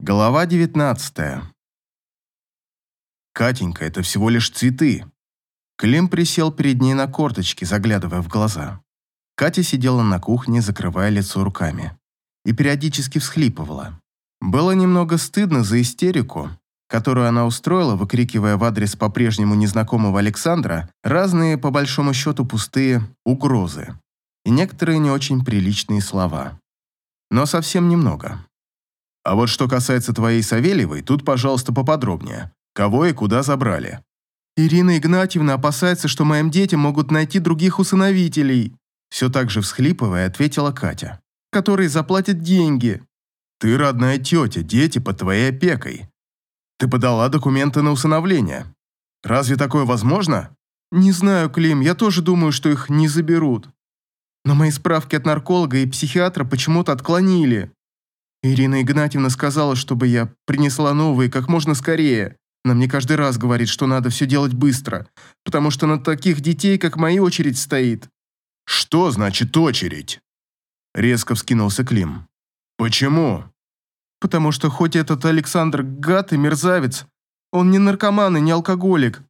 Глава 19 «Катенька, это всего лишь цветы». Клим присел перед ней на корточки, заглядывая в глаза. Катя сидела на кухне, закрывая лицо руками, и периодически всхлипывала. Было немного стыдно за истерику, которую она устроила, выкрикивая в адрес по-прежнему незнакомого Александра разные, по большому счету, пустые угрозы и некоторые не очень приличные слова. Но совсем немного. А вот что касается твоей Савельевой, тут, пожалуйста, поподробнее. Кого и куда забрали? Ирина Игнатьевна опасается, что моим детям могут найти других усыновителей. Все так же всхлипывая, ответила Катя. Которые заплатят деньги. Ты родная тетя, дети под твоей опекой. Ты подала документы на усыновление. Разве такое возможно? Не знаю, Клим, я тоже думаю, что их не заберут. Но мои справки от нарколога и психиатра почему-то отклонили. Ирина Игнатьевна сказала, чтобы я принесла новые как можно скорее. Она мне каждый раз говорит, что надо все делать быстро, потому что на таких детей, как мои, очередь стоит. Что значит очередь? Резко вскинулся Клим. Почему? Потому что хоть этот Александр гад и мерзавец, он не наркоман и не алкоголик.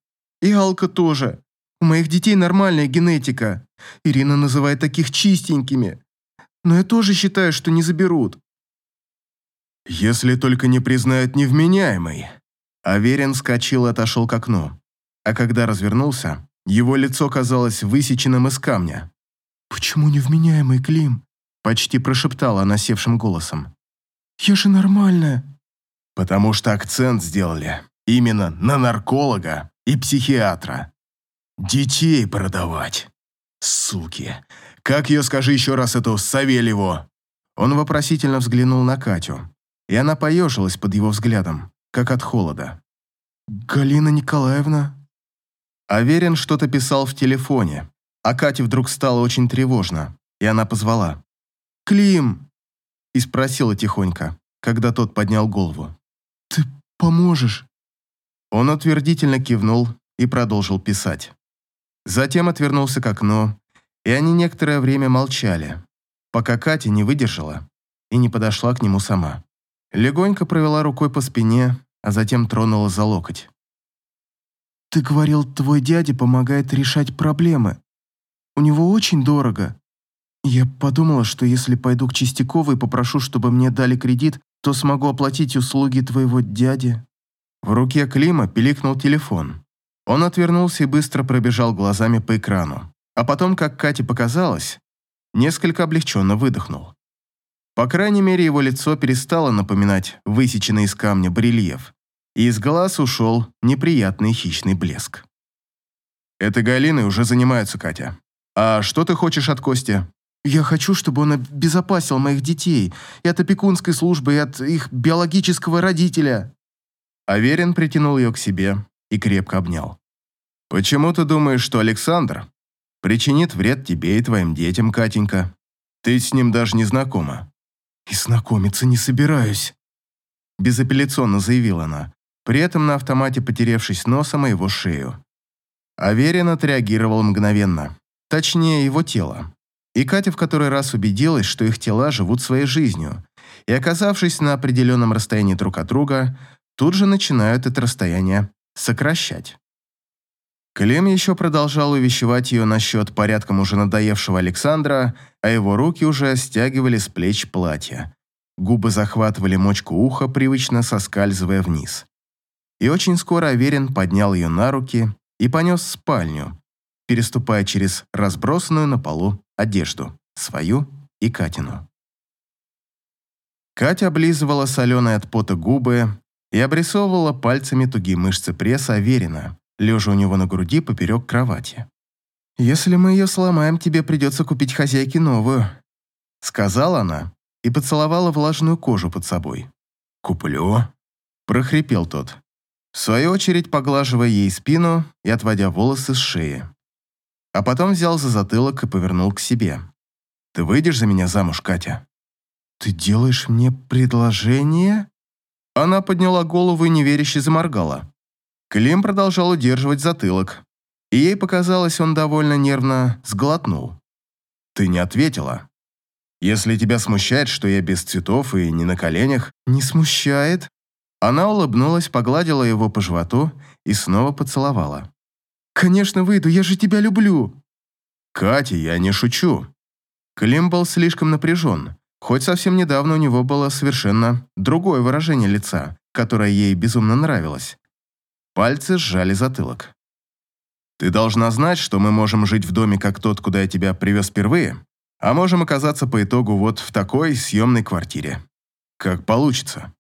И Алка тоже. У моих детей нормальная генетика. Ирина называет таких чистенькими. Но я тоже считаю, что не заберут. Если только не признают невменяемой. Аверин скачал и отошел к окну. А когда развернулся, его лицо казалось высеченным из камня. «Почему невменяемый, Клим?» Почти прошептала она севшим голосом. «Я же нормальная». «Потому что акцент сделали именно на нарколога и психиатра. Детей продавать. Суки. Как ее, скажи еще раз, эту Савельеву?» Он вопросительно взглянул на Катю и она поежилась под его взглядом, как от холода. «Галина Николаевна?» Аверин что-то писал в телефоне, а Кате вдруг стало очень тревожно, и она позвала. «Клим!» и спросила тихонько, когда тот поднял голову. «Ты поможешь?» Он утвердительно кивнул и продолжил писать. Затем отвернулся к окну, и они некоторое время молчали, пока Катя не выдержала и не подошла к нему сама. Легонько провела рукой по спине, а затем тронула за локоть. «Ты говорил, твой дядя помогает решать проблемы. У него очень дорого. Я подумала, что если пойду к Чистякову и попрошу, чтобы мне дали кредит, то смогу оплатить услуги твоего дяди». В руке Клима пиликнул телефон. Он отвернулся и быстро пробежал глазами по экрану. А потом, как Кате показалось, несколько облегченно выдохнул. По крайней мере, его лицо перестало напоминать высеченный из камня барельеф, и из глаз ушел неприятный хищный блеск. «Это Галиной уже занимаются, Катя. А что ты хочешь от Кости?» «Я хочу, чтобы он обезопасил моих детей и от опекунской службы, и от их биологического родителя». Аверин притянул ее к себе и крепко обнял. «Почему ты думаешь, что Александр причинит вред тебе и твоим детям, Катенька? Ты с ним даже не знакома. «И знакомиться не собираюсь», – безапелляционно заявила она, при этом на автомате потеревшись носом о его шею. Аверин отреагировал мгновенно, точнее его тело. И Катя в который раз убедилась, что их тела живут своей жизнью, и, оказавшись на определенном расстоянии друг от друга, тут же начинают это расстояние сокращать. Клим еще продолжал увещевать ее насчет порядком уже надоевшего Александра, а его руки уже стягивали с плеч платья. Губы захватывали мочку уха, привычно соскальзывая вниз. И очень скоро Аверин поднял ее на руки и понес в спальню, переступая через разбросанную на полу одежду, свою и Катину. Катя облизывала соленые от пота губы и обрисовывала пальцами тугие мышцы пресса Аверина, лежа у него на груди поперек кровати. «Если мы ее сломаем, тебе придется купить хозяйке новую», сказала она и поцеловала влажную кожу под собой. «Куплю», прохрипел тот, в свою очередь поглаживая ей спину и отводя волосы с шеи. А потом взял за затылок и повернул к себе. «Ты выйдешь за меня замуж, Катя?» «Ты делаешь мне предложение?» Она подняла голову и неверяще заморгала. Клим продолжал удерживать затылок, и ей показалось, он довольно нервно сглотнул. «Ты не ответила». Если тебя смущает, что я без цветов и не на коленях...» «Не смущает?» Она улыбнулась, погладила его по животу и снова поцеловала. «Конечно выйду, я же тебя люблю!» «Катя, я не шучу!» Клим был слишком напряжен, хоть совсем недавно у него было совершенно другое выражение лица, которое ей безумно нравилось. Пальцы сжали затылок. «Ты должна знать, что мы можем жить в доме, как тот, куда я тебя привез впервые, а можем оказаться по итогу вот в такой съемной квартире. Как получится».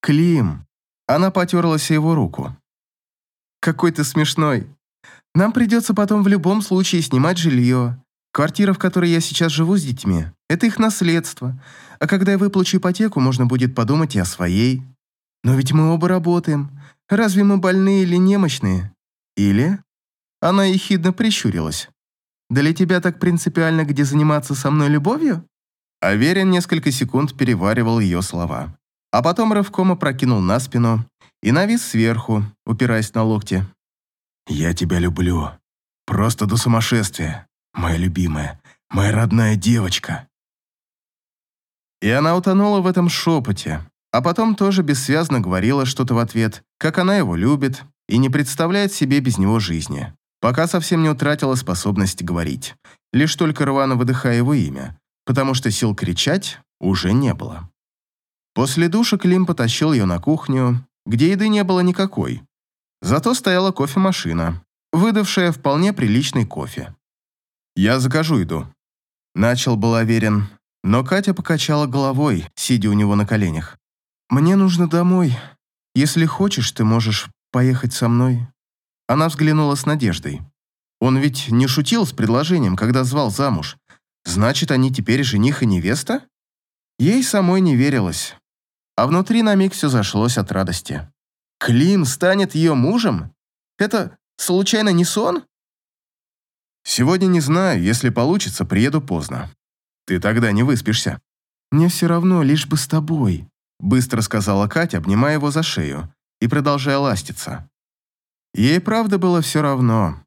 «Клим!» Она потерлась его руку. «Какой ты смешной. Нам придется потом в любом случае снимать жилье. Квартира, в которой я сейчас живу с детьми, это их наследство. А когда я выплачу ипотеку, можно будет подумать и о своей. Но ведь мы оба работаем. Разве мы больные или немощные? Или...» Она ехидно прищурилась. «Для тебя так принципиально, где заниматься со мной любовью?» Аверин несколько секунд переваривал ее слова а потом рывком опрокинул на спину и навис сверху, упираясь на локти. «Я тебя люблю. Просто до сумасшествия, моя любимая, моя родная девочка». И она утонула в этом шепоте, а потом тоже бессвязно говорила что-то в ответ, как она его любит и не представляет себе без него жизни, пока совсем не утратила способность говорить, лишь только рвано выдыхая его имя, потому что сил кричать уже не было. После душа Клим потащил ее на кухню, где еды не было никакой. Зато стояла кофемашина, выдавшая вполне приличный кофе. «Я закажу еду», — начал был уверен, но Катя покачала головой, сидя у него на коленях. «Мне нужно домой. Если хочешь, ты можешь поехать со мной». Она взглянула с надеждой. Он ведь не шутил с предложением, когда звал замуж. Значит, они теперь жених и невеста? Ей самой не верилось а внутри на миг все зашлось от радости. Клим станет ее мужем? Это случайно не сон? Сегодня не знаю, если получится, приеду поздно. Ты тогда не выспишься. Мне все равно, лишь бы с тобой, быстро сказала Катя, обнимая его за шею и продолжая ластиться. Ей правда было все равно.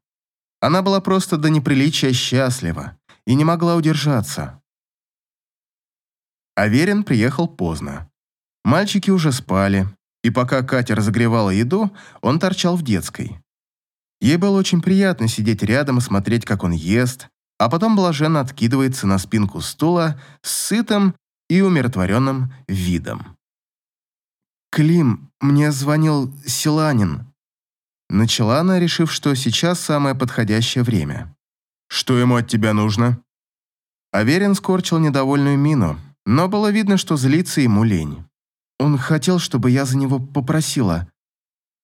Она была просто до неприличия счастлива и не могла удержаться. Аверин приехал поздно. Мальчики уже спали, и пока Катя разогревала еду, он торчал в детской. Ей было очень приятно сидеть рядом и смотреть, как он ест, а потом блаженно откидывается на спинку стула с сытым и умиротворенным видом. «Клим, мне звонил Силанин». Начала она, решив, что сейчас самое подходящее время. «Что ему от тебя нужно?» Аверин скорчил недовольную мину, но было видно, что злится ему лень. Он хотел, чтобы я за него попросила.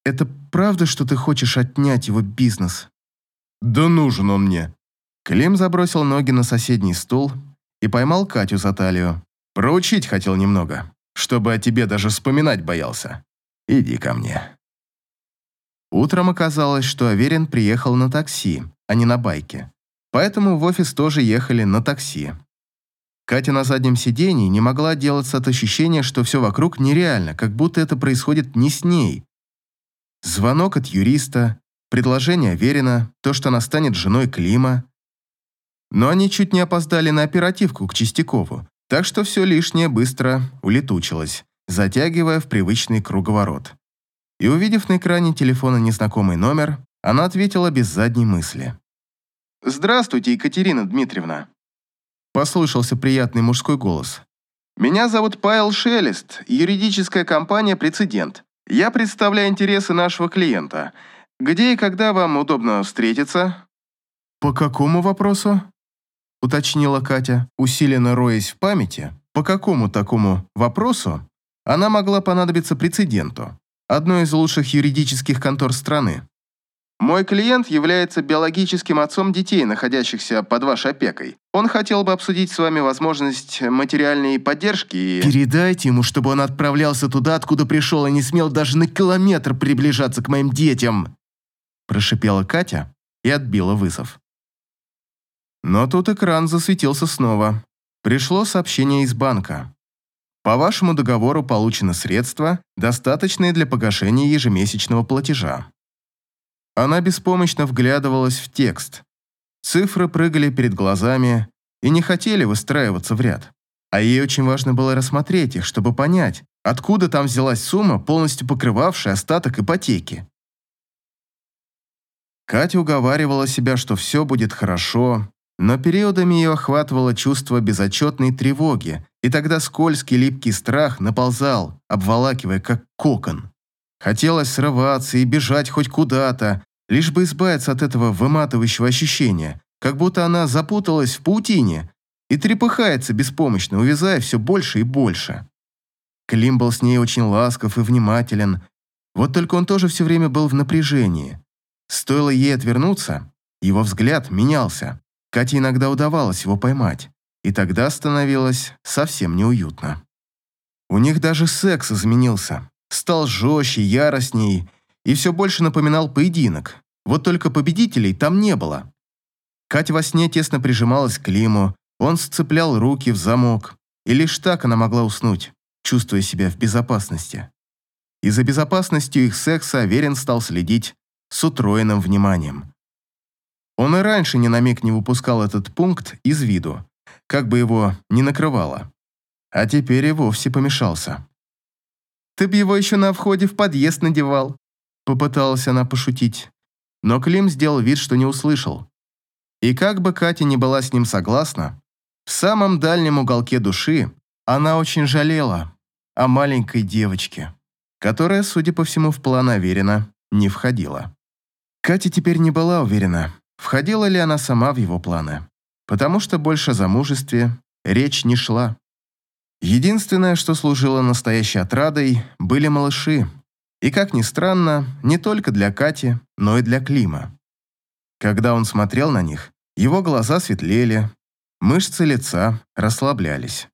Это правда, что ты хочешь отнять его бизнес? Да нужен он мне. Клим забросил ноги на соседний стул и поймал Катю за талию. Проучить хотел немного, чтобы о тебе даже вспоминать боялся. Иди ко мне. Утром оказалось, что Аверин приехал на такси, а не на байке. Поэтому в офис тоже ехали на такси. Катя на заднем сидении не могла отделаться от ощущения, что все вокруг нереально, как будто это происходит не с ней. Звонок от юриста, предложение Верина, то, что она станет женой Клима. Но они чуть не опоздали на оперативку к Чистякову, так что все лишнее быстро улетучилось, затягивая в привычный круговорот. И увидев на экране телефона незнакомый номер, она ответила без задней мысли. «Здравствуйте, Екатерина Дмитриевна. Послышался приятный мужской голос. «Меня зовут Павел Шелест, юридическая компания «Прецедент». Я представляю интересы нашего клиента. Где и когда вам удобно встретиться?» «По какому вопросу?» – уточнила Катя, усиленно роясь в памяти. По какому такому вопросу она могла понадобиться прецеденту, одной из лучших юридических контор страны? Мой клиент является биологическим отцом детей, находящихся под вашей опекой. Он хотел бы обсудить с вами возможность материальной поддержки и... Передайте ему, чтобы он отправлялся туда, откуда пришел, и не смел даже на километр приближаться к моим детям. Прошипела Катя и отбила вызов. Но тут экран засветился снова. Пришло сообщение из банка. По вашему договору получено средства, достаточные для погашения ежемесячного платежа. Она беспомощно вглядывалась в текст. Цифры прыгали перед глазами, и не хотели выстраиваться в ряд. А ей очень важно было рассмотреть их, чтобы понять, откуда там взялась сумма, полностью покрывавшая остаток ипотеки. Катя уговаривала себя, что все будет хорошо, но периодами ее охватывало чувство безотчетной тревоги, и тогда скользкий липкий страх наползал, обволакивая как кокон. Хотелось срываться и бежать хоть куда-то, лишь бы избавиться от этого выматывающего ощущения, как будто она запуталась в паутине и трепыхается беспомощно, увязая все больше и больше. Клим был с ней очень ласков и внимателен, вот только он тоже все время был в напряжении. Стоило ей отвернуться, его взгляд менялся. Кате иногда удавалось его поймать, и тогда становилось совсем неуютно. У них даже секс изменился, стал жестче, яростней и все больше напоминал поединок. Вот только победителей там не было. Катя во сне тесно прижималась к Климу, он сцеплял руки в замок, и лишь так она могла уснуть, чувствуя себя в безопасности. И за безопасностью их секса Верин стал следить с утроенным вниманием. Он и раньше ни на миг не выпускал этот пункт из виду, как бы его ни накрывало. А теперь и вовсе помешался. «Ты б его еще на входе в подъезд надевал», — попыталась она пошутить. Но Клим сделал вид, что не услышал. И как бы Катя не была с ним согласна, в самом дальнем уголке души она очень жалела о маленькой девочке, которая, судя по всему, в план Аверина не входила. Катя теперь не была уверена, входила ли она сама в его планы, потому что больше о замужестве речь не шла. Единственное, что служило настоящей отрадой, были малыши, и, как ни странно, не только для Кати, но и для Клима. Когда он смотрел на них, его глаза светлели, мышцы лица расслаблялись,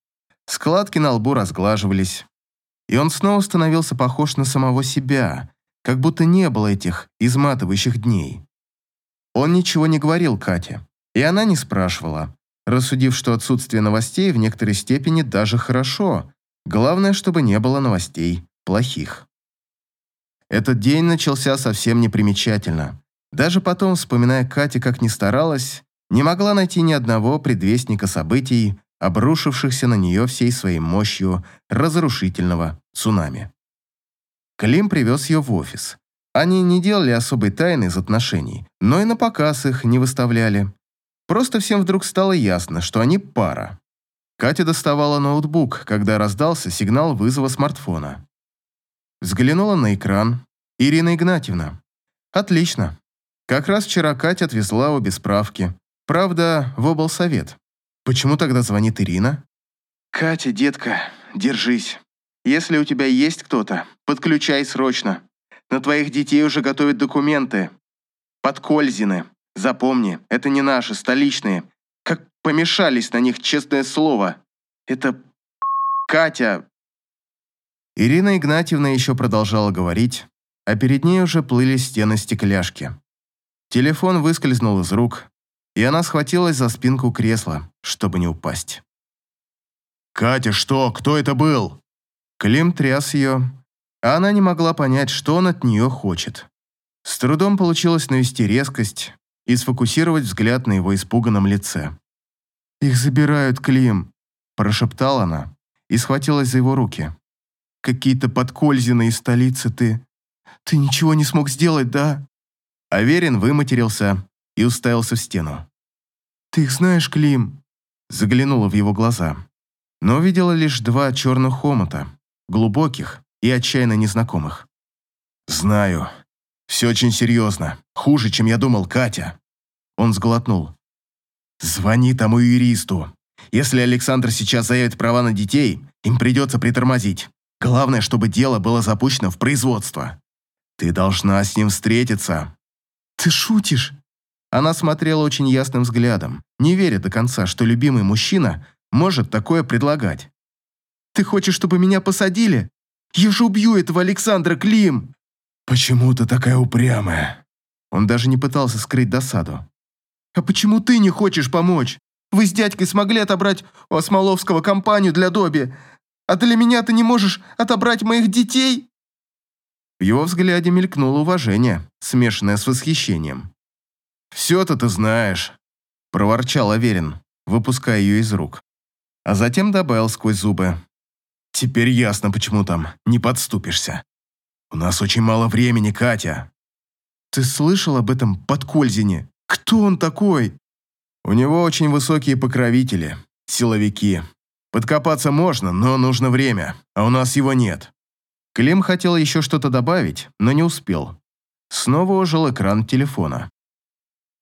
складки на лбу разглаживались, и он снова становился похож на самого себя, как будто не было этих изматывающих дней. Он ничего не говорил Кате, и она не спрашивала, рассудив, что отсутствие новостей в некоторой степени даже хорошо, главное, чтобы не было новостей плохих. Этот день начался совсем непримечательно. Даже потом, вспоминая Кате, как ни старалась, не могла найти ни одного предвестника событий, обрушившихся на нее всей своей мощью разрушительного цунами. Клим привез ее в офис. Они не делали особой тайны из отношений, но и на показ их не выставляли. Просто всем вдруг стало ясно, что они пара. Катя доставала ноутбук, когда раздался сигнал вызова смартфона. Взглянула на экран. Ирина Игнатьевна. Отлично. Как раз вчера Катя отвезла обе справки. Правда, в облсовет. Почему тогда звонит Ирина? «Катя, детка, держись. Если у тебя есть кто-то, подключай срочно. На твоих детей уже готовят документы. Подкользины. Запомни, это не наши, столичные. Как помешались на них, честное слово. Это... Катя...» Ирина Игнатьевна еще продолжала говорить, а перед ней уже плыли стены стекляшки. Телефон выскользнул из рук, и она схватилась за спинку кресла, чтобы не упасть. «Катя, что? Кто это был?» Клим тряс ее, а она не могла понять, что он от нее хочет. С трудом получилось навести резкость и сфокусировать взгляд на его испуганном лице. «Их забирают, Клим», – прошептала она и схватилась за его руки. «Какие-то подкользины из столицы ты. Ты ничего не смог сделать, да?» Аверин выматерился и уставился в стену. «Ты их знаешь, Клим?» Заглянула в его глаза, но увидела лишь два черных омута, глубоких и отчаянно незнакомых. «Знаю. Все очень серьезно. Хуже, чем я думал, Катя». Он сглотнул. «Звони тому юристу. Если Александр сейчас заявит права на детей, им придется притормозить. Главное, чтобы дело было запущено в производство. Ты должна с ним встретиться». «Ты шутишь?» Она смотрела очень ясным взглядом, не веря до конца, что любимый мужчина может такое предлагать. «Ты хочешь, чтобы меня посадили? Я же убью этого Александра Клим!» «Почему ты такая упрямая?» Он даже не пытался скрыть досаду. «А почему ты не хочешь помочь? Вы с дядькой смогли отобрать у Осмоловского компанию для Доби, а для меня ты не можешь отобрать моих детей?» В его взгляде мелькнуло уважение, смешанное с восхищением. «Все-то ты знаешь», – проворчал Аверин. выпуская ее из рук. А затем добавил сквозь зубы. «Теперь ясно, почему там не подступишься. У нас очень мало времени, Катя». «Ты слышал об этом подкользине? Кто он такой?» «У него очень высокие покровители, силовики. Подкопаться можно, но нужно время, а у нас его нет». Клим хотел еще что-то добавить, но не успел. Снова ожил экран телефона.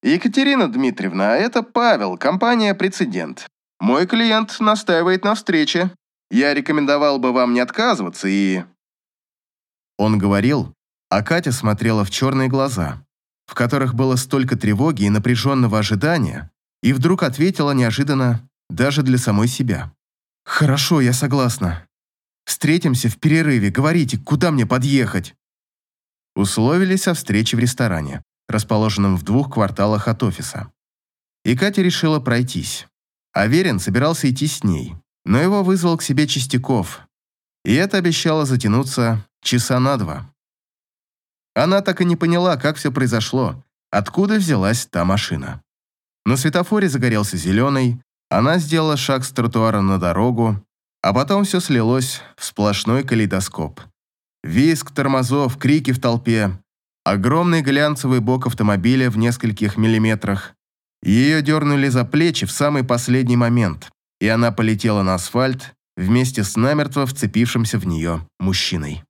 «Екатерина Дмитриевна, это Павел, компания «Прецедент». Мой клиент настаивает на встрече. Я рекомендовал бы вам не отказываться и...» Он говорил, а Катя смотрела в черные глаза, в которых было столько тревоги и напряженного ожидания, и вдруг ответила неожиданно даже для самой себя. «Хорошо, я согласна. Встретимся в перерыве, говорите, куда мне подъехать?» Условились о встрече в ресторане, расположенном в двух кварталах от офиса. И Катя решила пройтись. Аверин собирался идти с ней, но его вызвал к себе Чистяков, и это обещало затянуться часа на два. Она так и не поняла, как все произошло, откуда взялась та машина. На светофоре загорелся зеленый, она сделала шаг с тротуара на дорогу, а потом все слилось в сплошной калейдоскоп. Виск тормозов, крики в толпе, огромный глянцевый бок автомобиля в нескольких миллиметрах. Ее дернули за плечи в самый последний момент, и она полетела на асфальт вместе с намертво вцепившимся в нее мужчиной.